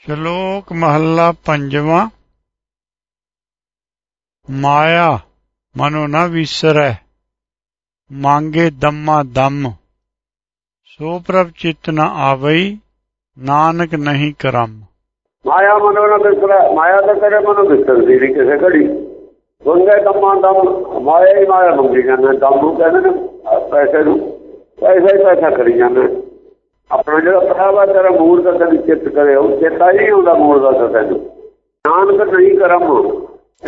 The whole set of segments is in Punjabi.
ਸ਼ਲੋਕ ਮਹੱਲਾ ਪੰਜਵਾਂ। ਮਾਇਆ, ਮਨੋ ਨ ਵਿਸਰੈ, ਮੰਗੇ ਦਮਾ ਦਮ। ਸੋ ਪ੍ਰਭ ਚਿਤ ਨ ਆਵਈ, ਨਾਨਕ ਨਹੀਂ ਕਰਮ। ਮਾਇਆ ਮਨੋ ਨਾ ਵਿਸਰੈ, ਮਾਇਆ ਤਾਂ ਤੇਰੇ ਮਨੋਂ ਵਿਸਰਦੀ ਨਹੀਂ ਕਿਸੇ ਘੜੀ। ਮੰਗੇ ਦਮਾ ਦਮ, ਮਾਇਆ ਹੀ ਮਾਇਆ ਮੰਗੀ ਜਾਂਦੇ, ਦਮ ਨੂੰ ਕਹਿੰਦੇ ਨੇ, ਪੈਸੇ ਨੂੰ, ਪੈਸਾ ਹੀ ਪੈਸਾ ਕਰੀ ਜਾਂਦੇ। ਆਪਣਾ ਜਿਹੜਾ ਭਰਾਵਾ ਤੇਰਾ ਮੂਲ ਦਾ ਤੈਨੂੰ ਚਿੱਤ ਕਰੇ ਉਹ ਚੇਤਾ ਹੀ ਆਉਂਦਾ ਮੂਲ ਦਾ ਤੈਨੂੰ ਨਾਨਕ ਨਹੀਂ ਕਰਮ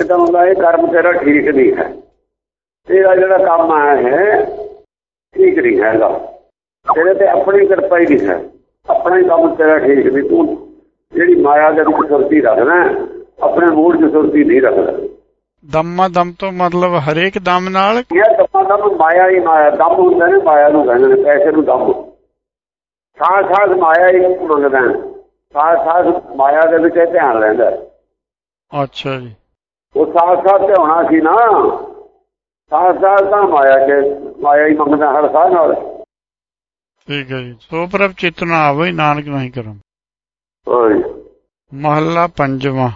ਇਹ ਤਾਂ ਹੁੰਦਾ ਇਹ ਕਰਮ ਤੇਰਾ ਠੀਕ ਨਹੀਂ ਹੈ। ਤੇਰਾ ਜਿਹੜਾ ਕੰਮ ਆਇਆ ਹੈ ਠੀਕ ਨਹੀਂ ਹੈਗਾ। ਤੇਰੇ ਤੇ ਆਪਣੀ ਕਿਰਪਾ ਹੀ ਨਹੀਂ ਹੈ। ਆਪਣਾ ਹੀ ਕੰਮ ਤੇਰਾ ਠੀਕ ਨਹੀਂ। ਤੂੰ ਜਿਹੜੀ ਮਾਇਆ ਦੇ ਵਿੱਚ ਸੁਰਤੀ ਰੱਖਣਾ ਆਪਣੇ ਮੂਲ 'ਚ ਸੁਰਤੀ ਨਹੀਂ ਰੱਖਦਾ। ਦਮਾ ਦਮ ਤੋਂ ਮਤਲਬ ਹਰੇਕ ਦਮ ਨਾਲ ਇਹ ਦਮਾਂ ਦਮ ਮਾਇਆ ਹੀ ਮਾਇਆ ਦਮ ਹੁੰਦਾ ਨੇ ਮਾਇਆ ਨੂੰ ਕਹਿੰਦੇ ਨੇ ਪੈਸੇ ਨੂੰ ਦਮ। ਸਾਹ ਸਾਹ ਮਾਇਆ ਹੀ ਮੰਗਦਾ। ਸਾਹ ਸਾਹ ਮਾਇਆ ਦੇ ਵਿੱਚ ਇਹ ਧਿਆਨ ਰਹਿੰਦਾ। ਅੱਛਾ ਜੀ। ਉਹ ਸਾਹ ਸਾਹ ਤੇ ਹੋਣਾ ਸੀ ਨਾ। ਸਾਹ ਸਾਹ ਤਾਂ ਮਾਇਆ ਕੇ ਮਾਇਆ ਹੀ ਮੰਗਦਾ ਹਰ ਸਾਹ ਨਾਲ। ਠੀਕ ਹੈ ਜੀ। ਸੋ ਪ੍ਰਭ ਚਿਤ ਨ ਆਵਈ ਨਾਨਕ ਨਹੀਂ ਕਰਮ। ਹਾਂਜੀ ਮਹੱਲਾ ਪੰਜਵਾਂ।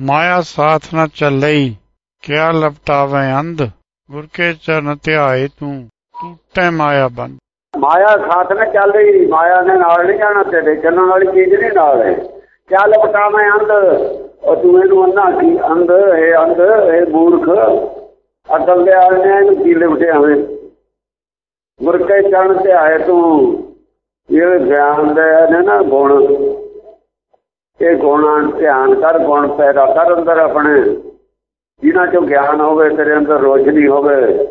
ਮਾਇਆ ਸਾਥ ਨ ਚੱਲਈ ਕਿਆ ਲਪਟਾਵੇ ਅੰਧ। ਗੁਰ ਕੇ ਚਰਨ ਧਿਆਏ ਤੂੰ ਟੂਟੇ ਮਾਇਆ ਬੰਦ। ਮਾਇਆ ਸਾਥ ਨਾ ਚੱਲ ਰਹੀ, ਮਾਇਆ ਨੇ ਨਾਲ ਨਹੀਂ ਜਾਣਾ ਤੇਰੇ ਚੱਲਣ ਵਾਲੀ ਚੀਜ਼ ਨਹੀਂ ਨਾਲ ਹੈ। ਕਿਆ ਲਪਟਾ ਮੈਂ ਅੰਧ, ਉਹ ਤੂੰ ਇਹਨੂੰ ਅੰਨਾ ਕੀ ਅੰਧ, ਇਹ ਅੰਧ, ਇਹ ਮੂਰਖ। ਅਕਲ ਦੇ ਆਲੇ ਨੇ ਇਹਨੂੰ ਕੀ ਲਿਪਟੇ ਆਵੇਂ ਗੁਰ ਕੇ ਤੇ ਆਏ ਤੂੰ। ਇਹ ਗਿਆਨ ਦੇ ਨੇ ਨਾ ਗੁਣ। ਇਹ ਗੁਣਾਂ ਧਿਆਨ ਕਰ, ਗੁਣ ਪੈਦਾ ਕਰ ਅੰਦਰ ਆਪਣੇ। ਜਿਨ੍ਹਾਂ ਚੋਂ ਗਿਆਨ ਹੋਵੇ, ਤੇਰੇ ਅੰਦਰ ਰੋਸ਼ਨੀ ਹੋਵੇ।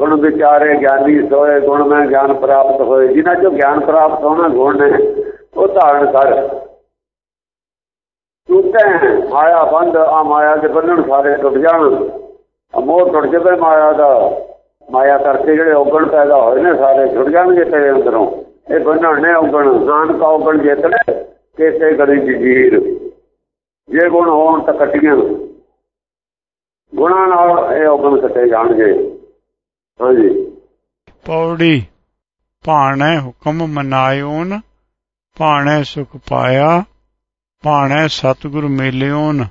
ਗੁਣ ਵਿਚਾਰੇ ਗਿਆਨੀ ਸੋਏ ਗੁਣ ਮੈਂ ਗਿਆਨ ਪ੍ਰਾਪਤ ਹੋਏ। ਜਿਨ੍ਹਾਂ ਚੋਂ ਗਿਆਨ ਪ੍ਰਾਪਤ ਹੋਣਾ ਗੁਣ ਨੇ ਉਹ ਧਾਰਨ ਕਰ। ਟੁੱਟੇ ਮਾਇਆ ਬੰਦ, ਆ ਮਾਇਆ ਦੇ ਬੰਧਨ ਸਾਰੇ ਟੁੱਟ ਜਾਣ। ਅਮੋਹ ਟੁੱਟ ਜਾਵੇ ਮਾਇਆ ਦਾ। ਮਾਇਆ ਕਰਕੇ ਜਿਹੜੇ ਔਗਣ ਪੈਦਾ ਹੋਏ ਨੇ, ਸਾਰੇ ਛੁੱਟ ਜਾਣਗੇ ਤੇਰੇ ਅੰਦਰੋਂ। ਇਹ ਬੰਧਨ ਨੇ ਔਗਣ। ਨਾਨਕ ਔਗਣ ਜਿੱਤਣੇ, ਕਿਸੇ ਗੜੀ ਜੀਰ। ਜੇ ਗੁਣ ਹੋਣ ਤਾਂ ਕੱਟੀਆਂ। ਗੁਣਾਂ ਨਾਲ ਇਹ ਔਗਣ ਕੱਟੇ ਜਾਣਗੇ। ਹਾਂਜੀ। ਪੌੜੀ ਭਾਣੇ ਹੁਕਮ ਮਨਾਇਓਨ ਭਾਣੇ ਸੁਖ ਪਾਇਆ ਭਾਣੇ ਸਤਿਗੁਰ ਮਿਲਿਓਨ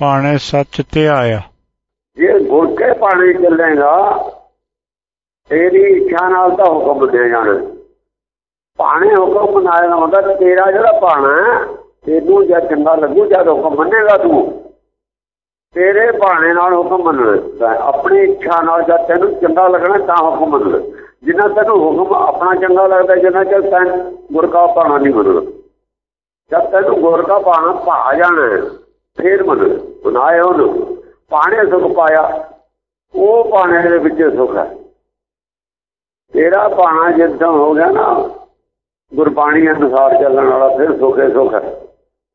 ਭਾਣੇ ਸੱਚ ਧਿਆਇਆ। ਜੇ ਗੁਰ ਕੇ ਪਾਣੀ ਚੱਲੇਗਾ ਤੇਰੀ ਇੱਛਾ ਨਾਲ ਤਾਂ ਹੁਕਮ ਦੇ ਜਾਣਾ। ਪਾਣੇ ਹੁਕਮ ਮਨਾਇਆ ਹੁੰਦਾ ਤੇਰਾ ਜਿਹੜਾ ਪਾਣਾ ਹੈ, ਤੈਨੂੰ ਜਦ ਚੰਗਾ ਲੱਗੂ ਜਦ ਹੁਕਮ ਮੰਨੇਗਾ ਤੂੰ। ਤੇਰੇ ਬਾਣੇ ਨਾਲ ਹੁਕਮ ਮੰਨਣਾ ਹੈ। ਆਪਣੀ ਇੱਛਾ ਨਾਲ ਜਦ ਤੈਨੂੰ ਚੰਗਾ ਲੱਗਣਾ, ਤਾਂ ਹੁਕਮ ਮੰਨਣਾ ਜਿੰਨਾ ਤੈਨੂੰ ਹੁਕਮ ਆਪਣਾ ਚੰਗਾ ਲੱਗਦਾ, ਜਿੰਨਾ ਚਿਰ ਤੈਨ ਗੁਰ ਕਾ ਬਾਣਾ ਨਹੀਂ ਮੰਨਣਾ ਜਦ ਤੈਨੂੰ ਗੁਰ ਕਾ ਪਾਣਾ ਭਾ ਜਾਣਾ ਫੇਰ ਮੰਨਣਾ ਬਣਾਏ ਉਹਨੂੰ। ਪਾਣੇ ਸੁਖ ਪਾਇਆ, ਉਹ ਬਾਣੇ ਦੇ ਵਿੱਚ ਸੁਖ ਹੈ। ਤੇਰਾ ਬਾਣਾ ਜਿੱਦਾਂ ਹੋ ਗਿਆ ਨਾ, ਗੁਰਬਾਣੀ ਅਨੁਸਾਰ ਚੱਲਣ ਵਾਲਾ, ਫਿਰ ਸੁਖੇ ਸੁਖ ਹੈ।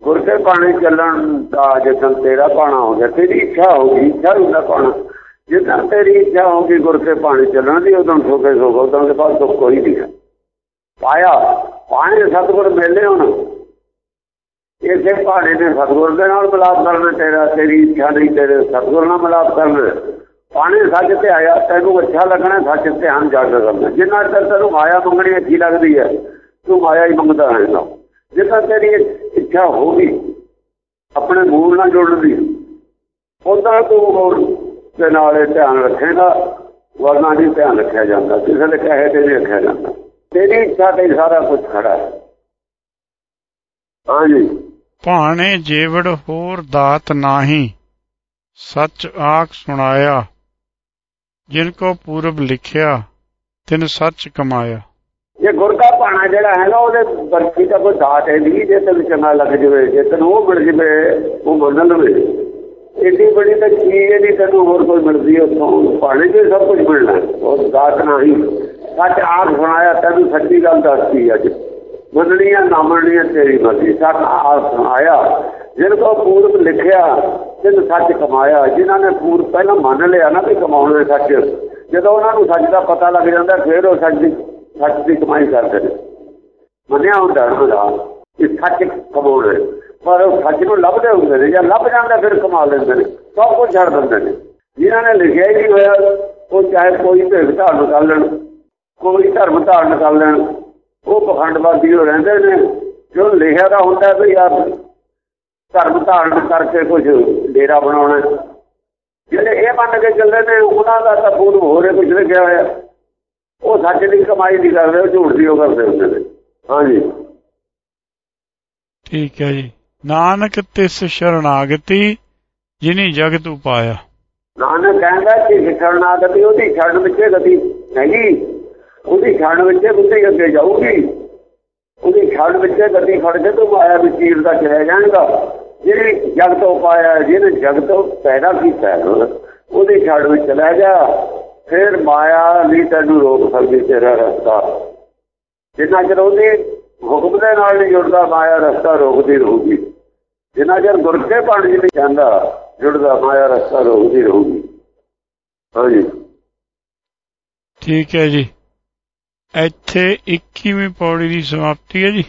ਗੁਰ ਕੇ ਬਾਣੇ ਚੱਲਣ ਦਾ ਜਦੋਂ ਤੇਰਾ ਬਾਣਾ ਹੋ ਗਿਆ, ਤੇਰੀ ਇੱਛਾ ਹੋ ਗਈ, ਇੱਛਾ ਹੁੰਦਾ ਬਾਣਾ। ਜਿੱਦਾਂ ਤੇਰੀ ਇੱਛਾ ਹੋ ਗਈ ਗੁਰ ਕੇ ਬਾਣੇ ਚੱਲਣ ਦੀ, ਉਦੋਂ ਸੁਖੇ ਸੁਖ ਉਦੋਂ ਦੇ ਬਾਅਦ ਸੁਖ ਕੋਈ ਨਹੀਂ ਹੈ। ਪਾਇਆ ਪਾਣੇ ਸਤਿਗੁਰ ਮਿਲੇ ਹੁਣ, ਇਸੇ ਬਾਣੇ ਨੇ ਸਤਿਗੁਰ ਦੇ ਨਾਲ ਮਿਲਾਪ ਕਰਨਾ ਤੇਰਾ, ਤੇਰੀ ਇੱਛਾ ਨਹੀਂ, ਤੇਰੇ ਸਤਿਗੁਰ ਨਾਲ ਮਿਲਾਪ ਕਰਨਾ ਪਾਣੇ ਸੱਚ ਤੇ ਆਇਆ, ਤੈਨੂੰ ਅੱਛਾ ਲੱਗਣਾ, ਸੱਚ ਧਿਆਨ ਜਾਗਰ ਕਰਨਾ। ਜਿੰਨਾ ਚਿਰ ਤੈਨੂੰ ਮਾਇਆ ਮੰਗਣੀ ਅੱਛੀ ਲੱਗਦੀ ਹੈ, ਤੂੰ ਮਾਇਆ ਹੀ ਮੰਗਦਾ ਰਹਿੰਦਾ ਜਿੱਦਾਂ ਤੇਰੀ ਇੱਛਾ ਹੋਗੀ ਆਪਣੇ ਮੂਲ ਨਾਲ ਜੁੜਨ ਦੀ ਉਦਾਂ ਤੂੰ ਹੋਰ ਦੇ ਨਾਲ ਇਹ ਧਿਆਨ ਰੱਖੇਗਾ, ਵਰਨਾ ਨਹੀਂ ਧਿਆਨ ਰੱਖਿਆ ਜਾਂਦਾ, ਕਿਸੇ ਦੇ ਕਹੇ ਤੇ ਨਹੀਂ ਰੱਖਿਆ ਜਾਂਦਾ। ਤੇਰੀ ਇੱਛਾ ਤੇ ਹੀ ਸਾਰਾ ਕੁਝ ਖੜਾ ਹੈ। ਹਾਂਜੀ। ਭਾਣੇ ਜੇਵੜ ਹੋਰ ਦਾਤ ਨਾਹੀ, ਸੱਚ ਆਖ ਸੁਣਾਇਆ, ਜਿਨ ਕੋ ਪੂਰਬ ਲਿਖਿਆ, ਤਿਨ ਸੱਚ ਕਮਾਇਆ। ਜੇ ਗੁਰ ਦਾ ਪਾਣਾ ਜਿਹੜਾ ਹੈ ਨਾ, ਉਹਦੇ ਵਰਗੀ ਦਾ ਕੋਈ ਦਾਤ ਹੈ ਨਹੀਂ, ਜੇ ਤੈਨੂੰ ਚੰਗਾ ਲੱਗ ਜਵੇ, ਜੇ ਤੈਨੂੰ ਉਹ ਮਿਲ ਜਵੇ, ਉਹ ਮੰਨ ਲਵੇ ਏਡੀ ਬੜੀ ਤਾਂ ਚੀਜ਼ ਨਹੀਂ ਤੈਨੂੰ ਹੋਰ ਕੋਈ ਮਿਲਦੀ ਉੱਥੋਂ। ਪਾਣੇ ਤੇ ਸਭ ਕੁਝ ਮਿਲਣਾ ਉਹ ਦਾਤ ਨਹੀਂ ਸੱਚ ਆਖ ਸੁਣਾਇਆ ਤੈਨੂੰ ਸੱਚੀ ਗੱਲ ਦੱਸਦੀ ਅੱਜ। ਮੰਨਣੀ ਆ ਨਾ ਮੰਨਣੀ ਆ ਤੇਰੀ ਮਰਜ਼ੀ। ਸੱਚ ਆਪ ਸੁਣਾਇਆ ਜਿਨ ਕੋ ਪੂਰਬ ਲਿਖਿਆ, ਤਿਨ ਸੱਚ ਕਮਾਇਆ। ਜਿਨ੍ਹਾਂ ਨੇ ਪੂਰਬ ਪਹਿਲਾਂ ਮੰਨ ਲਿਆ ਨਾ ਕਿ ਕਮਾਉਣਾ ਸੱਚ, ਜਦੋਂ ਉਹਨਾਂ ਨੂੰ ਸੱਚ ਦਾ ਪਤਾ ਲੱਗ ਜਾਂਦਾ, ਫਿਰ ਉਹ ਸੱਚ ਦੀ ਸੱਚ ਦੀ ਕਮਾਈ ਕਰਦੇ ਨੇ। ਮੰਨਿਆ ਹੁੰਦਾ ਉਹਨਾਂ ਦਾ ਕਿ ਸੱਚ ਕਮਾਉਣਾ ਪਰ ਉਹ ਸੱਚ ਨੂੰ ਲੱਭਦੇ ਹੁੰਦੇ ਨੇ ਜਾਂ ਲੱਭ ਜਾਂਦਾ ਫਿਰ ਕਮਾ ਲੈਂਦੇ ਨੇ। ਸਭ ਕੁਝ ਛੱਡ ਦਿੰਦੇ ਨੇ। ਜਿਨ੍ਹਾਂ ਨੇ ਲਿਖਿਆ ਹੀ ਨਹੀਂ ਹੋਇਆ, ਉਹ ਚਾਹੇ ਕੋਈ ਭੇਖ ਧਾਰਨ ਕਰ ਲੈਣ, ਕੋਈ ਧਰਮ ਧਾਰਨ ਕਰ ਲੈਣ, ਉਹ ਪਖੰਡਵਾਦੀ ਹੋ ਰਹਿੰਦੇ ਨੇ। ਜੋ ਲਿਖਿਆ ਦਾ ਹੁੰਦਾ ਵੀ ਯਾਰ ਧਰਮ ਧਾਰਨ ਕਰਕੇ ਕੁਝ ਡੇਰਾ ਬਣਾਉਣਾ। ਜਿਹੜੇ ਇਹ ਮੰਨ ਕੇ ਚੱਲਦੇ ਨੇ, ਉਹਨਾਂ ਦਾ ਤਾਂ ਪੂਰ ਹੋ ਰਿਹਾ ਕੁਝ ਲਿਖਿਆ ਹੋਇਆ। ਉਹ ਸੱਚ ਦੀ ਕਮਾਈ ਨਹੀਂ ਕਰਦੇ ਉਹ ਝੂਠ ਦੀ ਉਹ ਕਰਦੇ ਹੁੰਦੇ ਨੇ। ਹਾਂਜੀ। ਠੀਕ ਹੈ ਜੀ। ਨਾਨਕ ਤਿਸ ਸ਼ਰਨਾਗਤੀ ਜਿਨੀ ਜਗਤ ਉਪਾਇਆ। ਨਾਨਕ ਕਹਿੰਦਾ ਕਿ ਸ਼ਰਨਾਗਤੀ ਉਹਦੀ ਛੱਡ ਵਿੱਚ ਗਤੀ ਨਹੀਂ ਉਹਦੀ ਛੱਡ ਵਿੱਚ ਬੁੱਧੀ ਅੱਗੇ ਜਾਊਗੀ। ਉਹਦੀ ਛੱਡ ਵਿੱਚ ਗਤੀ ਫੜ ਕੇ ਤੂੰ ਵਿੱਚ ਚੀਰ ਦਾ ਚਲੇ ਜਾਏਗਾ। ਜਿਹੜੀ ਜਗਤ ਉਪਾਇਆ ਜਿਹਨੇ ਜਗਤ ਪੈਦਾ ਕੀਤਾ ਉਹਦੀ ਛੱਡ ਵਿੱਚ ਚਲਾ ਜਾ ਫਿਰ ਮਾਇਆ ਨਹੀਂ ਤੈਨੂੰ ਰੋਕ ਸਕਦੀ ਤੇਰਾ ਰਸਤਾ। ਜਿੰਨਾ ਚਿਰ ਉਹਦੇ ਹੁਕਮ ਦੇ ਨਾਲ ਨਹੀਂ ਜੁੜਦਾ, ਮਾਇਆ ਰਸਤਾ ਰੋਕਦੀ ਰਹੂਗੀ। ਜਿੰਨਾ ਚਿਰ ਗੁਰ ਕੇ ਪਾਣੀ ਨਹੀਂ ਜਾਂਦਾ, ਜੁੜਦਾ, ਮਾਇਆ ਰਸਤਾ ਰੋਕਦੀ ਰਹੂਗੀ। ਹਾਂਜੀ ਠੀਕ ਹੈ ਜੀ। ਇੱਥੇ 21ਵੀਂ ਪੌੜੀ ਦੀ ਸਮਾਪਤੀ ਹੈ ਜੀ।